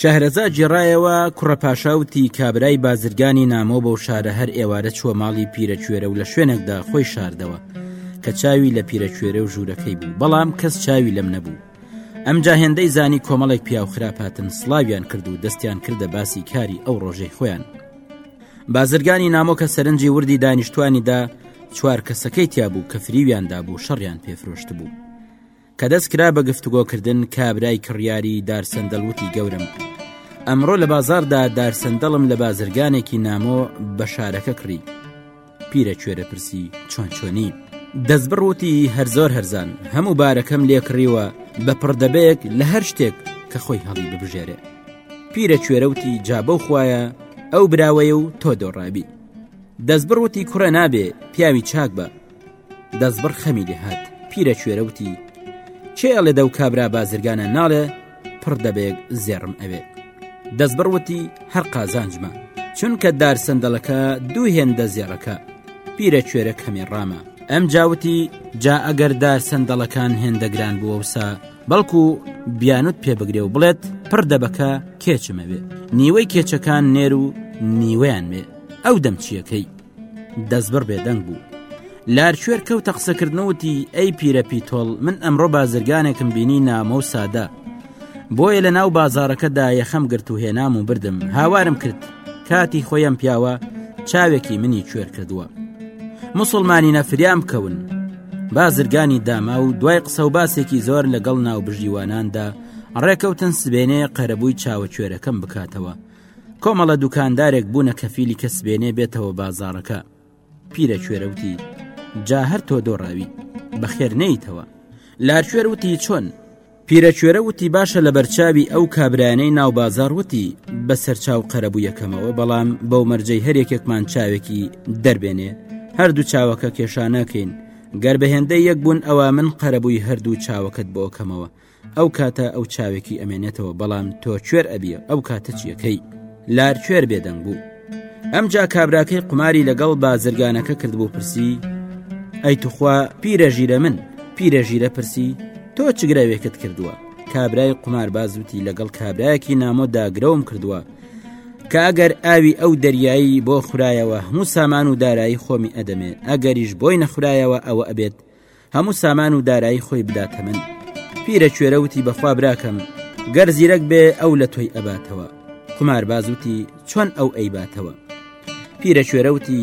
شەهرەزا گێڕایەوە، کوڕە پاشا وتی کابرای بازرگانی نامۆ بەو شارە هەر ئێوارە چووە ماڵی پیرەکوێرە و لە شوێنێکدا خۆی شاردەوە کە چاوی لە پیرەکوێرە و ژوورەکەی بوو بەڵام کەس چاوی لەم نەبوو ئەمجا هێندەی زانی کۆمەڵێک پیاو خراپ هاتن سلاویان کرد و دەستیان کردە باسی کاری ئەو ڕۆژەی خۆیان بازرگانی نامۆکە سەرنجی وردی دانیشتوانیدا چوار کەسەکەی تیا بوو کە فریویان دابوو شەڕیان پێفرۆشت بوو کە دەست کرا بە گفتوگۆکردن کابرای کڕیاری دارسەندەل وتی گەورم ئەمڕۆ لە بازاردا دارسەندەڵم لە بازرگانێکی نامۆ بە شارەکە کڕی پیرە کوێرە پرسی چۆن چۆنی دەست بڕوتی هەر زۆر هەرزان هەموو بارەکەم لێکڕیوە بە پڕدەبێک لە هەر شتێک کە خۆی هەڵی ببژێرێ پیرە کوێرەوتی جابە و خویە ئەو براوەیە و تۆ دۆڕابی دەست بڕوتی کوڕە نابێ پیاوی چاک بە دەستبڕ خەمی لێهات پیرە کوێرە وتی چێ ئەڵێ دەو کابرا بازرگانە ناڵێ پڕ دەبێت زێڕم ئەوێ دەستبڕ وتی هەر قازانجمە چونکە دار سندەڵەکە دوو هێندە زێڕەکە پیرە کوێرە کەمێ ڕامە ئەم جاوتی جا ئەگەر دار سندەڵەکان هێندەگران بووەوسا بەڵکو بیانوت پێ بگرێ و بڵێت پڕ دەبەکە کێچمەوێ نیوەی کێچەکان نێر و نیوەیان وێ ئەو دەمچیەکەی دەستبڕ بێدەنگ بوو لارکوێر کەوتە قسەکردنەوەتی ئەی پیرە پیتۆڵ من ئەمڕۆ بازرگانێکم بینی نامۆ و سادە بۆیە لە ناو بازارەکەدا یەخەم گرت و هێنام و بردم هاوارم کرد کاتی خۆیان پیاوە چاوێکی منی کوێر کردووە مسلمانی نەفریام بکەون بازرگانی داما و دوای قسە و باسێکی زۆر لەگەڵ ناوبژیواناندا ڕێکەوتن سبێنێ قەرەبووی چاوە کوێرەکەم بکاتەوە کۆمەڵە دوکاندارێک بوونە کەفیلی کە سبێنێ بێتەوە بازارەکە پیرە کوێرەوتی جا هەر تۆ دۆڕاوی بەخێر نەیتەوە لارکوێر وتی چۆن پیرە کوێرە وتی باشە لە بەرچاوی ئەو کابرانەی ناو بازار وتی بە سەرچاو قەرەبوو یەکەمەوە بەڵام بەو مەرجەی هەرێکێکمان چاوێکی دەربێنێ هەردوو چاوەکە کێشانەکەین گەر بەهێندە یەک بوون ئەوە من قەرەبووی هەردوو چاوەکەت بۆکەمەوە ئەو کاتە ئەو چاوێکی ئەمێنێتەوە بەڵام تۆ کوێر ئەبیە ئەو کاتە چیەکەی لار کوێر بێدەنگ بوو ئەمجا کابراکەی قماری لەگەڵ بازرگانەکە کردبوو پرسی ئەی توخوا پیرە ژیرە من پیرە ژیرە پرسی تۆ چگرەوێکت کردووە کابرای قمار بازوتی لەگەڵ کابراایەکی نامۆ داگرەوم کردووە کە ئەگەر ئاوی ئەو دەریایی بۆ خورایەوە هەموو سامان و دارایی خۆمی ئەدەمێ ئەگەریش بۆی نەخورایەوە ئەوە ئەبێت هەموو سامان و دارایی خۆی بداتە من پیرە کوێرە وتی بەخوا براکەم گەر زیرەک بێ ئەو لە تۆی ئەباتەوە قمار بازوتی چۆن ئەو ئەیباتەوە پیرە کوێرە وتی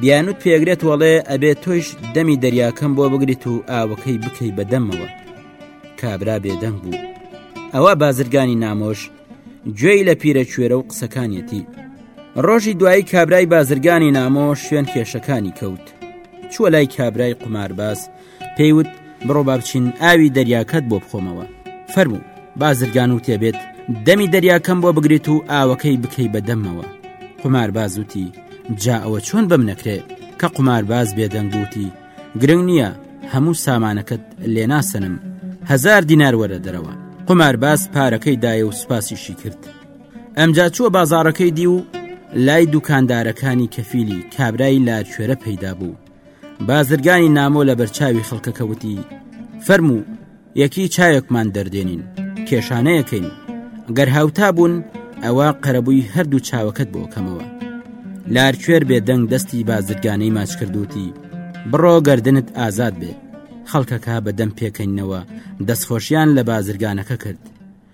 بیانوت پێگرێت وەڵێ ئەبێت تۆیش دەمی دەریاکەم بۆ بگریت و ئاوەکەی بکەی بەدەمەوە کابرا بێدەنگ بوو ئەوە بازرگانی نامۆش گوێی لە پیرە کوێرە و قسەکانیەتی ڕۆژی دوایی کابرای بازرگانی نامۆ شوێن کێشەکانی کەوت چووە لای کابرای قمارباز پێیوت بڕۆ با بچین ئاوی دەریاکەت بۆ بخۆمەوە فەرموو بازرگان و تێبێت دەمی دەریاکەم بۆ بگریت و ئاوەکەی بکەی بە دەمەوە قمار بازوتی جا ئەوە چۆن بم نەکرێت کە قمار باز بێدەنگوتی گرنگ نییە هەموو سامانەکەت لێناسەنم هزار دینار وەرە دەرەوە قمارباز پارەکەی دایە و سوپاسیشی کرد ئەمجا چووە بازارەکەی دی و لای دوکاندارەکانی کەفیلی کابرای لاکوێرە پەیدا بوو بازرگانی نامۆ لە بەرچاوی خەڵکەکەوتی فەرموو یەکی چایەکمان دەردێنین کێشانەیەکەین گەر هاوتا بوون ئەوە قەرەبووی هەردوو چاوەکەت بۆ کەمەوە لارکوێر بێ دەنگ دەستی بازرگانەی ماچ کردوتی بڕۆ گردنت ئازاد بێت خەڵکەکە بە دەم پێکەینەوە دەستخۆشیان لە بازرگانەکە کرد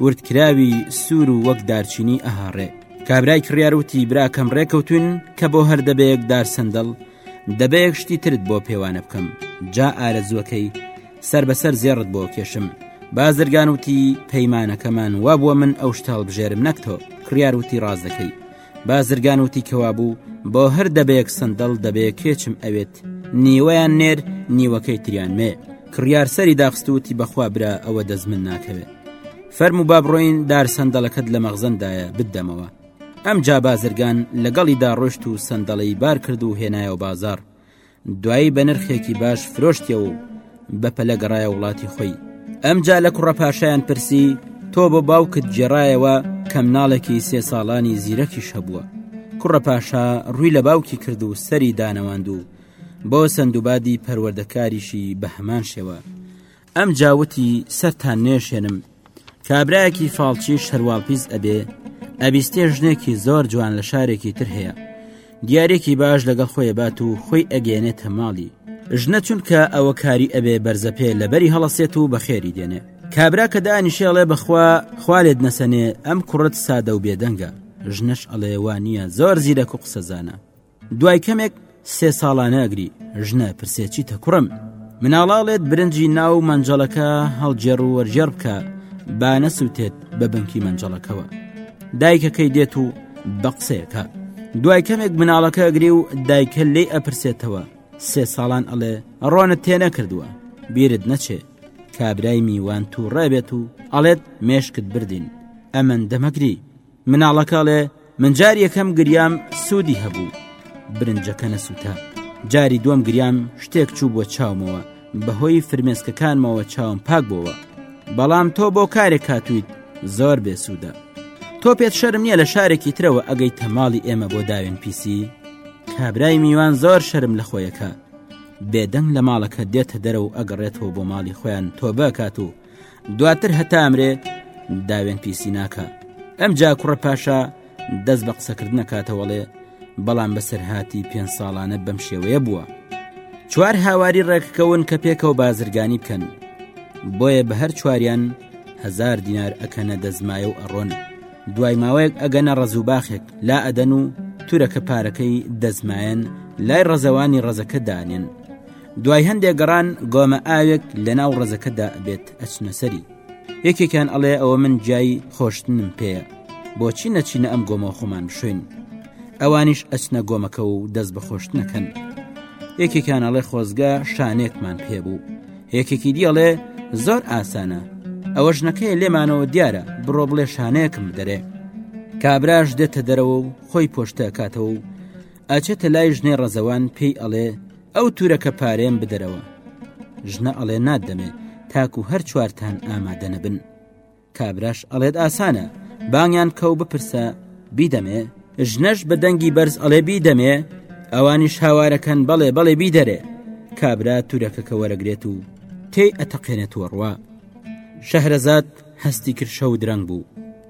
وردکراوی سوور و وەک دارچینی ئەهاڕێ کابرای کڕیاروتی براکەم ڕێکەوتون کە بۆ هەر دەبێک دار سندڵ دەبێک شتی ترت بۆ پێوانە بکەم جا ئارەزوەکەی سەر بەسەر زێڕت بۆ کێشم بازرگان وتی پەیمانەکەمان وابووە من ئەو شتاڵ بژێرم نەکتۆ کڕیاروتی ڕاز دەکەی بازرگان وتی کەوابوو بۆ هەر دەبێک سندڵ دەبێ کێچم ئەوێت نیوەیان نێر نیوەکەی تریان مێ کڕیار سەری داخستوتی بەخوا برا ئەوە دەست من ناکەوێت فەرم و بابڕۆین دار سندەڵەکەت لە مەغزندایە بدەمەوە ئەم جا بازرگان لەگەڵی داڕۆشت و سندەڵی بار کرد و هێنایەوە بازار دوایی بە نرخێکی باش فرۆشتیەوە و بە پەلە گەڕایە وڵاتی خۆی ئەمجا لە کوڕە پاشایان پرسی تۆ بە باوکت جێڕایەوە کەم ناڵێکی سێ ساڵانی زیرەکیش هەبووە کوڕە پاشا ڕووی لە باوکی کرد و سەری دانەواند و بۆ سندوبادی پەروەردەکاریشی بە هەمان شێوە ئەمجا وتی سەرتان نوێشێنم کابراایەکی فاڵچی شەرواڵپیز ئەبێ ئەبیستێ ژنێکی زۆر جوان لە شارێکی تر هەیە دیارێکی باش لەگەڵ خۆی بات و خۆی ئەگەێنێتە ماڵی ژنە چونکە ئەوە کاری ئەبێ بەرزە پێ لەبەری هەڵەسێت و بەخێری دێنێ کابرا کە دانیشێڵێ بەخوا خوالێت نەسەنێ ئەم کوڕت سادە و بێدەنگە ژنەش ئەڵێوا نییە زۆر زیرەک و قسەزانە دوای کەمێک سێ ساڵانە ئەگری ژنە پرسێ چیتە کوڕم مناڵاڵێت برنجی ناو مەنجەڵەکە هەڵگێڕ و وەرجێڕ بکە با نەسووتێت بە بنکی مەنجەڵەکەەوە دایکەکەی دێت و بە قسەیەەکە دوای کەمێک مناڵەکە ئەگری و دایکە لێی ئەپرسێتەوە سێ ساڵان ئەڵێ ڕۆنت تێنە کردووە بیرت نەچێ کابرای میوان تو ڕێبێت و ئەڵێت مێشکت بردین ئەمەندەمەگری مناڵەکەڵێ من جار یەکەم گریام سوودی هەبوو برنجەکە نەسووتە جاری دووەم گریام شتێک چوو بۆ چاومەوە بەهۆی فرمێسکەکانمەوە چاوم پاک بۆەوە بەڵام تۆ بۆ کارێک کاتویت زۆر بێسوودە تۆ پێت شەرم نییە لە شارێکی ترەوە ئەگەی تەماڵی ئێمە بۆ داوێن پیسی کابرای میوان زۆر شەرم لە خۆیەکە بێدەنگ لە ماڵەکە دێتە دەرە و ئەگەڕێتەوە بۆ ماڵی خۆیان تۆ بکات و دواتر هەتا ئەمرێ داوێن پیسی ناکە ئەم جا کوڕە پاشا دەست بە قسەکردنەکاتەوەڵێ بەڵام بەسەرهاتی پێ ساڵانە بەم شێوەیە بووە چوار هاواری ڕێککەون کە پێکەوە بازرگانی بکەن بۆیە بە هەر چواریان هزار دینار ئەکەنە دەزمایە و ئەڕۆن دوای ماوەیەک ئەگەنە ڕزوباخێک لا ئەدەن و تورەکە پارەکەی دەزمایەن لای ڕەزەوانی ڕەزەکە دانێن دوای هەندێک گەڕان گۆمە ئاوێک لە ناو ڕزەکەدا ئەبێت ئەچنە سەری یەکێکیان ئەڵێ ئەوە من جایی خۆشتنم پێەیە بۆچی نەچینە ئەم گۆمە خۆمان بشوین ئەوانیش ئەچنە گۆمەکە و دەست بە خۆشتنەکەن یەکێکیان ئەڵێ خۆزگە شانێکمان پێبوو یەکێکی دیڵێ زۆر ئاسانە ئەوە ژنەکەی لێمانەوە دیارە بڕۆ بڵێ شانەیەکم بدەرێ کابراش دێتە دەرەوە و خۆی پۆشتە کاتەوە و ئەچێتە لای ژنەی ڕەزەوان پێی ئەڵێ ئەو تورەکە پارێم بدەرەوە ژنە ئەڵێ نادەمێ تاکو هەر چوارتان ئامادە نەبن کابراش ئەڵێت ئاسانە بانیان کەو بپرسە بیدەمێ ژنەش بە دەنگی بەرز ئەڵێ بیدەمێ ئەوانیش هاوارەکەن بەڵێ بەڵێ بیدەرێ کابرا تورەکەکە وەرەگرێت و تێی ئەتەقێنێت وەڕوا شەهرەزاد هەستی کرشە و درەنگ بوو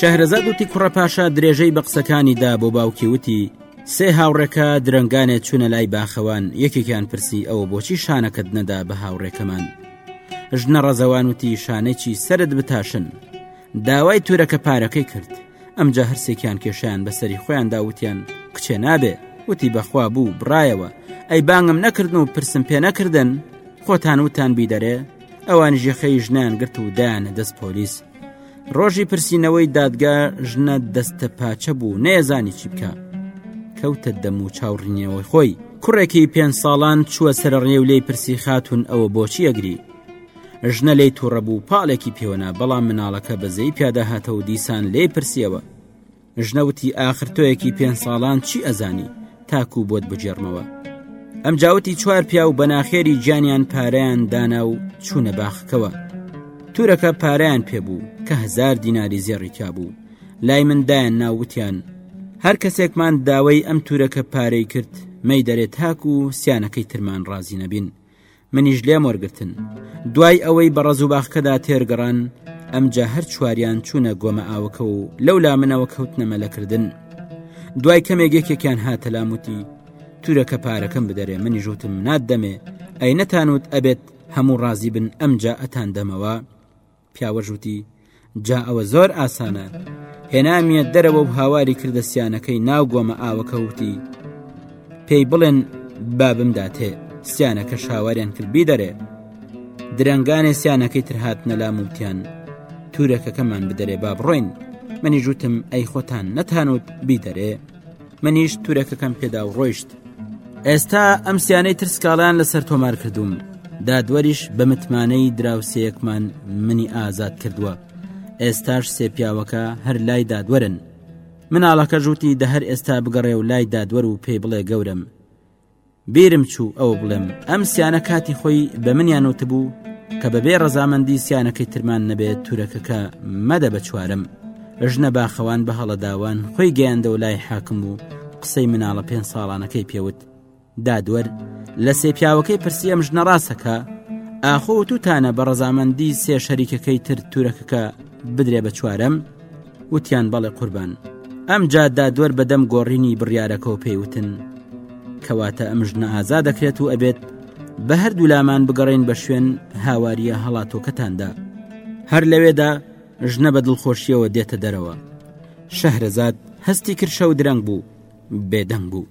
شەهرەزاد وتی کوڕە پاشا درێژەی بە قسەکانی دا بۆ باوکی وتی سێ هاوڕێکە درنگانێ چوونە لای باخەوان یەکێکیان پرسی ئەوە بۆچی شانەکەت نەدا بە هاوڕێکەمان ژنە ڕەزەوان وتی شانێکی سرد بتاشن داوای تورەکە پارەکەی کرد ئەمجا هەرسێکیان کێشیان بەسەری خۆیان داوتیان کچێ نابێ وتی بەخوا بوو بڕایەوە ئەی بانگم نەکردن و پرسم پێ نەکردن خۆتان وتان بیدەرێ ئەوان ژێخەی ژنان گرت و دایانە دەست پۆلیس ڕۆژی پرسینەوەی دادگا ژنە دەستە پاچە بوو نەیەزانی چی بکە کەوتە دەم و چاوڕینیەوەی خۆی کوڕێکی پێنج ساڵان چووە سەرڕێ و لێی پرسی خاتون ئەوە بۆچی ئەگری ژنە لی تووڕە بوو پاڵێکی پێوەنا بەڵام مناڵەکە بەزەی پیاداهاتە و دیسان لێ پرسیەوە ژنەوتی ئاخر تۆیەکی پێ ساڵان چی ئەزانی تاکو بۆت بجێڕمەوە ئەم جاوتی چوار پیا و بەناخێری گیانیان پارەیان دانا و چوونە باخکەوە تورەکە پارەیان پێبوو کە هزار دیناری زێڕیکا بوو لای مندایان ناوتیان هەر کەسێکمان داوای ئەم تورەکە پارەی کرد مەی دەرێت تاکو و سیانەکەی ترمان ڕازی نەبین منیش لێم وەرگتن دوای ئەوەی بە ڕزوباخکەدا تێرگەڕان ئەمجا هەر چواریان چوونە گۆمە ئاوەکە و لەو لا منەوە کەوتنە مەلەکردن دوای کەمێک یەکێکیان هاتە لاموتی تورەکە پارەکەم بدەرێ منی ژوتم نات دەمێ ئەی نەتانوت ئەبێت هەموو ڕازی بن ئەمجا ئەتان دەمەوە پیاوەش وتی جا ئەوە زۆر ئاسانە هێنامیە دەرەوە و هاواری کردە سیانەکەی ناو گۆمە ئاوەکە وتی پێی بڵێن بابمدا تێ سیانەکە شاواریان کرد بی دەرێ درەنگانێ سیانەکەی ترهات نەلام وتیان تورەکەکەمان بدەرێ با بڕۆین منی ژوتم ئەی خۆتان نەتانوت بی دەرێ منیش تورەکەکەم پێدا و ڕۆیشت ئێستا ئەم سیانەی تر سکاڵیان لەسەر تۆمار کردووم دادوەریش بە متمانەی دراوسەیەکمان منی ئازاد کردووە ئێستاش سێپیاوەکە هەر لای دادوەرن مناڵەکە ژووتی دە هەر ئێستا بگەڕێ و لای دادوەر و پێی بڵێ گەورم بیرم چوو ئەو بڵێم ئەم سیانە کاتی خۆی بە منیان وتبوو کە بەبێ ڕەزامەندی سیانەکەی ترمان نەبێت تورەکەکە مەدە بە چوارم ژنە باخەوان بە هەڵەداوان خۆی گەیاندەوە لای حاکم و قسەی مناڵە پێ ساڵانەکەی پێوت دادوەر لە سێ پیاوەکەی پرسی ئەم ژنە ڕاستەکە ئاخۆ وتوتانە بە ڕەزامەندی سێ شەریکەکەی تر تورەکەکە بدرێ بە چوارەم وتیان بەڵێ قوربان ئەم جاددا دوەر بەدەم گۆڕینی بڕیارەکەەوە پێیوتن کەواتە ئەم ژنە ئازا دەکرێت و ئەبێت بە هەردوو لامان بگەڕین بە شوێن هاواریە هەڵاتۆکەتاندا هەر لەوێدا ژنە بە دڵخۆشیەوە دێتە دەرەوە شەهرەزاد هەستی کرشە و درەنگ بوو بێدەنگ بوو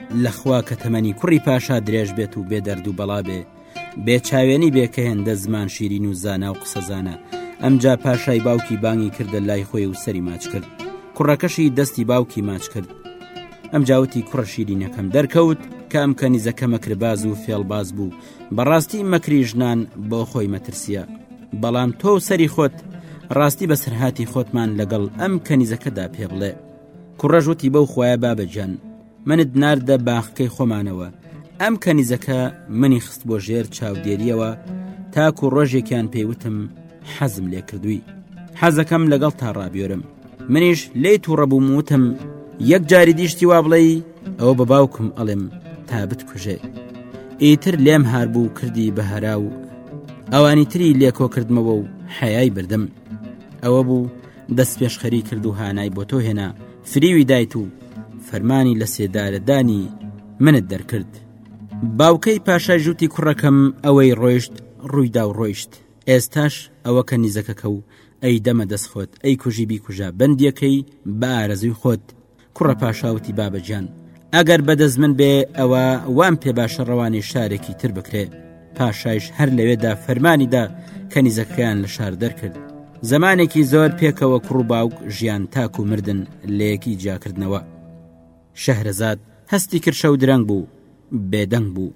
لە خوا کە تەمەنی کوڕی پاشا درێژ بێت و بێ دەرد و بەڵا بێ بێ چاوێنی بێ کە هێندە زمان شیرین و زانا و قسەزانە ئەمجا پاشای باوکی بانگی کردە لای خۆی و سەری ماچ کرد کوڕەکەشی دەستی باوکی ماچ کرد ئەم جاوتی کوڕە شیرینەکەم دەرکەوت کە ئەم کەنیزەکە مەکرباز و فێڵباز بوو بەڕاستی مەکری ژنان بۆ خۆی مەترسیە بەڵام تۆ سەری خۆت ڕاستی بە سەرهاتی خۆتمان لەگەڵ ئەم کەنیزەکەدا پێ بڵێ کوڕەژوتی بەو خۆیان بابەجان منت ناردە باخکەی خۆمانەوە ئەم کەنیزەکە منی خست بۆ ژێر چاودێریەوە تاکو ڕۆژێکیان پێیوتم حەزم لێ کردووی حەزەکەم لەگەڵ تا ڕابێرم منیش لی تووڕەبووم وتم یەک جاری دیشتی وا بڵێ ئەوە بە باوکم ئەڵێم تا بتکوژێ ئیتر لێم هاربوو کردی بە هەرا و ئەوانی تری لێکۆ کردمەوە و حەیای بردم ئەوە بوو دەست پێشخەری کرد و هانای بۆ تۆ هێنا فریوی دایت و فەرمانی لە سێدارەدانی منت دەرکرد باوکەی پاشای ژووتی کوڕەکەم ئەوەی ڕۆیشت ڕوویدا و ڕۆیشت ئێستاش ئەوە کە نیزەکەکە و ئەی دەمە دەستخۆت ئەی کوژی بیکوژە بەندیەکەی بە ئارەزوی خۆت کوڕە پاشاوتی بابەجان ئەگەر بەدەست من بێ ئەوە وام پێ باشە ڕەوانی شارێکی تر بکرێ پاشایش هەر لەوێدا فەرمانیدا کەنیزەکەیان لە شار دەرکرد زمانێکی زۆر پێکەوە کوڕ و باوک ژیان تاک و مردن لەیەکی جیاکردنەوە شەهرەزاد هەستی کرشە و درەنگ بوو بێدەنگ بوو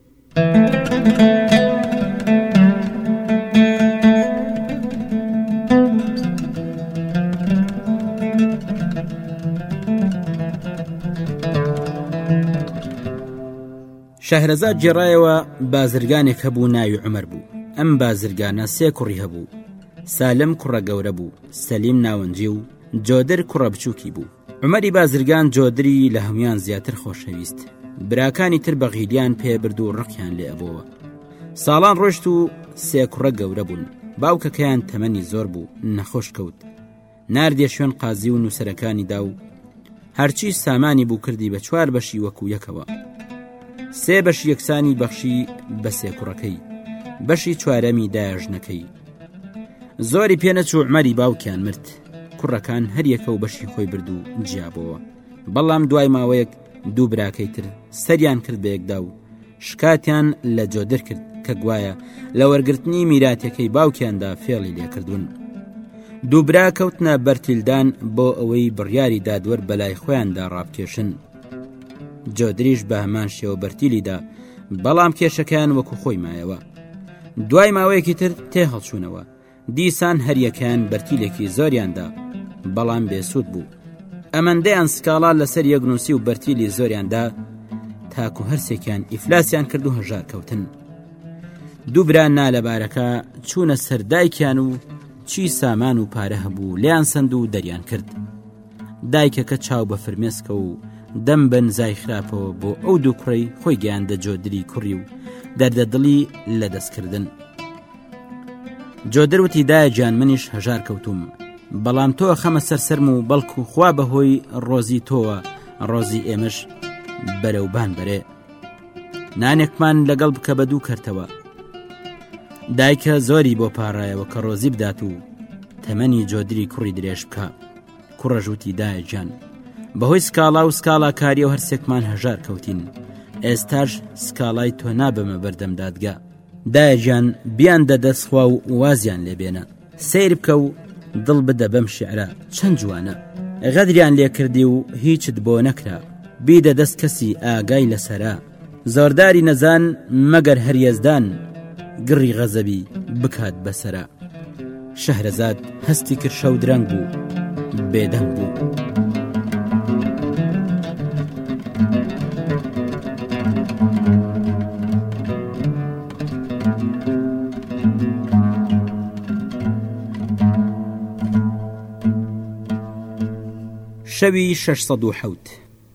شەهرەزاد جێڕایەوە بازرگانێک هەبوو ناوی عمر بوو ئەم بازرگانە سێ کوڕی هەبوو سالم کوڕە گەورە بوو سەلیم ناوەنجی و جۆدر کوڕە بچووکی بوو عومەری بازرگان جۆدری لە هەموان زیاتر خۆشەویست براکانی تر بەغیلیان پێبرد و ڕقیان لێ ئەبەوە ساڵان ڕۆشت و سێ کوڕە گەورە بوون باوکەکەیان تەمەنی زۆر بوو نەخۆش کەوت ناردێ شوێن قازی و نووسەرەکانی دا و هەرچی سامانی بوو کردی بە چوار بەشی وەکو یەکەوە سێ بەش یەکسانی بەخشی بە سێ کوڕەکەی بەشی چوارەمی داژنەکەی زۆری پێنەچوو عمەری باوکیان مرد کوڕەکان هەریەکە و بەشی خۆی برد و جیابەوە بەڵام دوای ماوەیەک دوو براکەی تر سەریان کرد بە یەکدا و شکاتیان لە جۆدر کرد کە گوایە لە وەرگرتنی میراتەکەی باوکیاندا فێڵی لێکردوون دووبرا کەوتنە بەرتیلدان بۆ ئەوەی بڕیاری دادوەر بەلای خۆیاندا ڕابکێشن جۆدریش بە هەمان شێوە بەرتیلیدا بەڵام کێشەکەیان وەکو خۆی مایەوە دوای ماوەیەکی تر تێ هەڵچوونەوە دیسان هەریەکەیان بەرتیلێکی زۆریاندا بەڵام بێسوود بوو ئەمەندەیان سکاڵا لەسەر یەکنووسی و بەرتیلی زۆریاندا تاکو هەرسێکیان ئیفلاسیان کرد و هەژار کەوتن دووبرا نالەبارەکە چوونە سەردایکیان و چی سامان و پارە هەبوو لیان سند و دەریان کرد دایکەکە چاو بە فرمێسکە و دەم بن زای خراپەوە بۆ ئەو دوو کوڕی خۆی گەیاندە جۆدری کوڕی و دەردە دڵی لە دەستکردن جۆدر وتی دایە گیان منیش هەژار کەوتوم بەڵام تۆ خەمە سەر سرم و بەڵکو خوا بەهۆی ڕۆزی تۆوە ڕۆزی ئێمەش بەرەوبان بەرێ نانێکمان لەگەڵ بکە بە دوو کەرتەوە دایکە زۆری بۆ پاڕایەوە کە ڕۆزی بدات و تەمەنی جۆدری کوڕی درێژ بکە کوڕەژووتی دایە گیان بەهۆی سکاڵا و سکاڵاکاریەوە هەرسێکمان هەژار کەوتین ئێستاش سکاڵای تۆ نابەمە بەردەم دادگا دایەجان بیان دەدەستخوا و وازیان لێبێنە سیر بکە و دڵ بدە بەم شعرە چەند جوانە غەدریان لێکردی و هیچت بۆ نەکرا بیدە دەست کەسی ئاگای لەسرە زۆرداری نەزان مەگەر هەر یەزدان گڕی غەزەبی بکات بەسرە شەهرەزاد هەستی کرد شەو درەنگ بوو بێدەنگ بوو. شەوی 6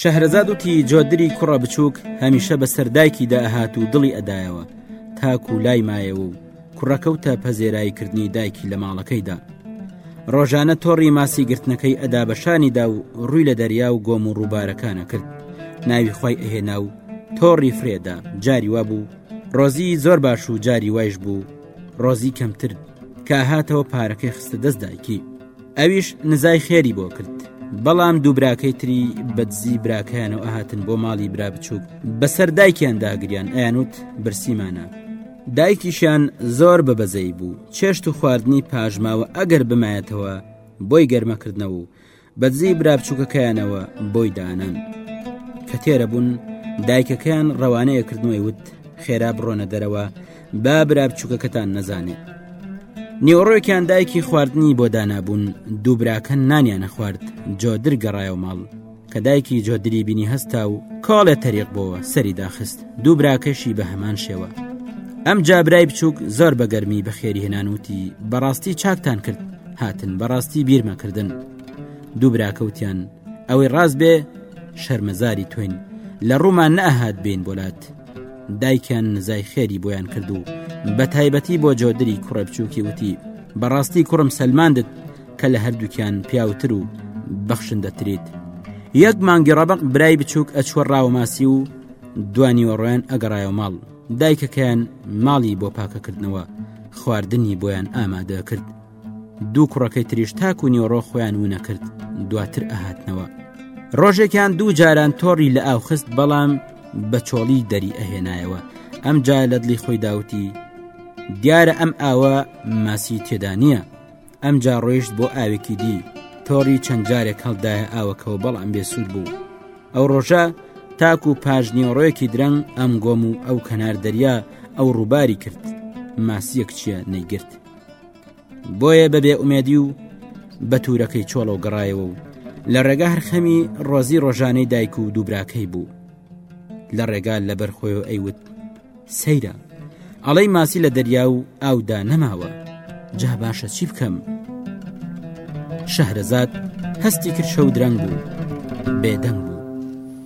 شەهرەزاد وتی جۆدری کوڕە بچووک هەمیشە بەسەر دایکیدا ئەهات و دڵی ئەدایەوە تاکو و لای مایەوە و کوڕەکەوتە پەزێرایی کردنی دایکی لە ماڵەکەیدا ڕۆژانە تۆڕی ماسی گرتنەکەی ئەدا بەشانیدا و ڕووی لە دەریا و گۆم و ڕووبارەکانە کرد ناوی خی ئەهێنا و تۆڕی فرێدا جاری وا بوو ڕۆزی زۆر باش و جاری وایش بوو ڕۆزی کەمتر کە هاتەوە پارەکەی خستە دەست دایکی ئەویش نزای خێری بۆ کرد بەڵام دوو براکەی تری بەدزی براکەیان و ئەهاتن بۆ ماڵی برا بچووک بەسەر دایکیان داگریان ئەیانوت برسیمانە دایکیشیان زۆر بە بەزەی بوو چێشت و خواردنی پاژماوە ئەگەر بمایەتەوە بۆی گەرمەکردنەوە و بەدزی برابچووکەکەیانەوە بۆی دانان کە تێرە بوون دایکەکەیان ڕەوانەیە کردنەوەی وت خێرا بڕۆنە دەرەوە با برا بچووکەکەتان نەزانێت نیوەڕۆێکیان دایکی خواردنی بۆ دانابوون دووبراکە نانیانە خوارد جۆدر گەڕایەوە ماڵ کە دایکی جۆدری بینی هەستا و کاڵێ تەریق بۆوە سەری داخست دووبراکەشی بە هەمان شێوە ئەم جابرای بچووک زۆر بە گەرمی بەخێری هێنانوتی بەڕاستی چاکتان کرد هاتن بەڕاستی بیرمەکردن دووبراکەوتیان ئەوەی ڕاست بێ شەرمەزاری توین لە ڕوومان نەهات بین بۆلات دایکیان نزای خێری بۆیان کرد و بە تایبەتی بۆ جۆدری کوڕە بچووکی وتی بەڕاستی کوڕم سەلماندت کە لە هەردووکیان پیاوتر و بەخشن دەتریت یەک مانگی ڕەبق برای بچووک ئەچوە ڕاوماسی و دوانی وەڕۆیان ئەگەڕایە ماڵ دایکەکەیان ماڵی بۆ پاکەکردنەوە خواردنی بۆیان ئامادە کرد دوو کوڕەکەی تریش تاکو نیۆڕۆ خۆیان ونەکرد دواتر ئەهاتنەوە ڕۆژێکیان دوو جاران تۆڕی لە ئاوخست بەڵام بە چۆڵی دەری ئەهێنایەوە ئەم جا لە دڵی خۆی داوتی دیارە ئەم ئاوە ماسی تێدا نییە ئەم جا ڕۆیشت بۆ ئاوێکی دی تۆڕی چەند جارێک هەڵدایە ئاوەکەەوە بەڵام بێسوود بوو ئەو ڕۆژە تاکو و پاژنیۆڕۆیەکی درەنگ ئەم گۆم و ئەو کەنار دەریا ئەو ڕووباری کرد ماسیەک چییە نەیگرت بۆیە بە بێ ئومێدی و بە تورەکەی چۆڵە و گەڕایەوە و لە ڕێگا هەرخەمی ڕۆزی ڕۆژانەی دایک و دووبراکەی بوو لە ڕێگا لەبەر خۆی و ئەیوت سەیرە ئەڵەی ماسی لە دەریا و ئاودا نەماوە جا باشە چی بکەم شەهرەزاد هەستی کرد شەو درەنگ بوو بێدەنگ بوو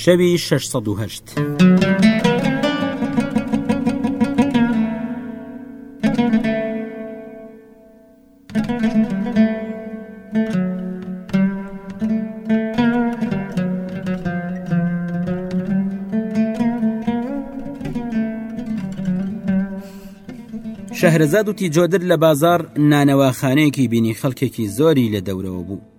شەوی شەش سەد و هەشت. شەهرەزاد وتی جۆدر لە بازار نانەواخانەیەکی بینی خەڵکێکی زۆری لە دەورەوە بوو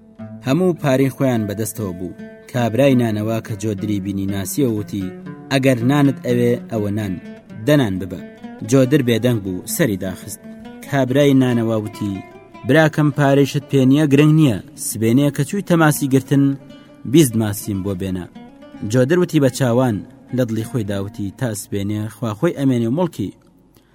هەموو پارەی خۆیان بەدەستەوە بوو کابرای نانەوە کە جۆ دری بینی ناسیەوە وتی ئەگەر نانت ئەوێ ئەوە نان دەنان ببە جۆدر بێدەنگ بوو سەری داخست کابرای نانەوە وتی براکەم پارێشت پێ نییە گرنگ نییە سبێنێ کە چووی تەماسی گرتن بیست ماسیم بۆ بێنە جۆدر وتی بە چاوان لە دڵی خۆی داوتی تا سبێنێ خواخۆی ئەمێنێ و مڵکی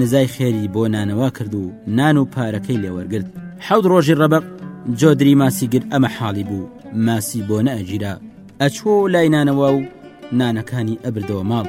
نزای خێری بۆ نانەوا کرد و نان و پارەکەی لێوەرگرت حەوت ڕۆژی ڕەبق جۆدری ماسی گر ئەمە حاڵی بوو ماسی بۆ نەئەگیرا ئەچوە و لای نانەوە و نانەکانی ئەبردەوە ماڵ.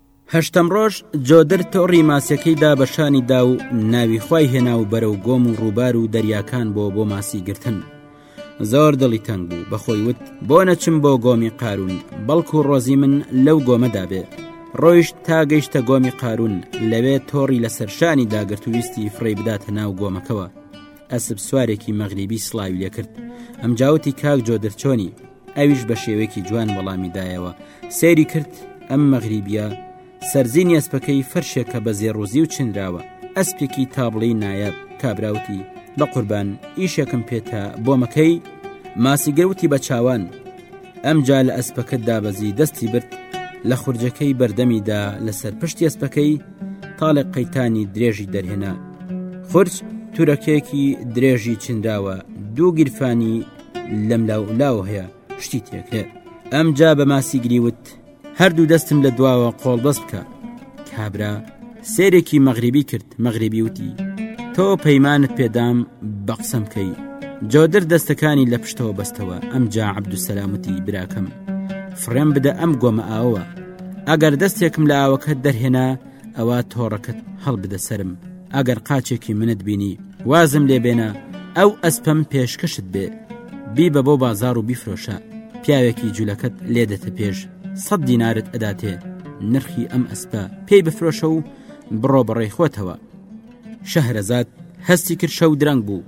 هەشتەم ڕۆژ جۆدر تۆڕی ماسیەکەی دا بە شانی دا و ناوی خی هێنا و بەرە و گۆم و ڕووبار و دەریاکان بۆ بۆ ماسی گرتن زۆر دڵی تەنگ بوو بەخۆی وت بۆ نەچم بۆ گۆمی قارون بەڵکو و ڕۆزی من لەو گۆمەدا بێ ڕۆیشت تا گەیشتە گۆمی قارون لەوێ تۆڕی لە سەرشانی داگرت و ویستی فڕی بداتە ناو گۆمەکەوە ئەسب سوارێکی مەغریبی سلاوی لێکرد ئەم جاوتی کاک جۆدرچۆنی ئەویش بە شێوەیەکی جوان وەڵامی دایەوە سەیری کرد ئەم مەغریبە سەرزین ئەسپەکەی فەرشێکە بە زێڕۆزی و چنراوە ئەسپێکی تابڵی نایەب کابراوتی بە قوربان ئیشێکم پێتە بۆ مەکەی ماسیگەوتی بە چاوان ئەمجا لە ئەسپەکە دابەزی دەستی برد لە خورجەکەی بەردەمیدا لەسەر پشتی ئەسپەکەی تاڵێک قەیتانی درێژی دەرهێنا خورج تورەکێکی درێژی چنراوە دوو گیرفانی لەم لاو لاو هەیە شتی تێکرێ ئەم جا بە ماسی گریوت هەردوو دەستم لە دواوە قۆڵ بەس بکە کابرا سێرێکی مەغریبی کرد مەغریبی وتی تۆ پەیمانت پێدام بە قسەم بکەی جۆدر دەستەکانی لە پشتەوە بەستەوە ئەم جا عبدوسەلامتی براکەم فڕێم بدە ئەم گۆمە ئاوە ئەگەر دەستێکم لە ئاوەکە دەرهێنا ئەوە تۆڕەکەت هەڵبدە سرم ئەگەر قاچێکی منت بینی وازم لێبێنە ئەو ئەسپەم پێشکەشت بێ بیبە بۆ بازار و بیفرۆشە پیاوێکی جولەکەت لێدەتە پێش سەد دینارت ئەداتێ نرخی ئەم ئەسپە پێی بفرۆشە و بڕۆ بەڕێ خۆتەوە شەهرەزاد هەستی کرد شەو درەنگ بوو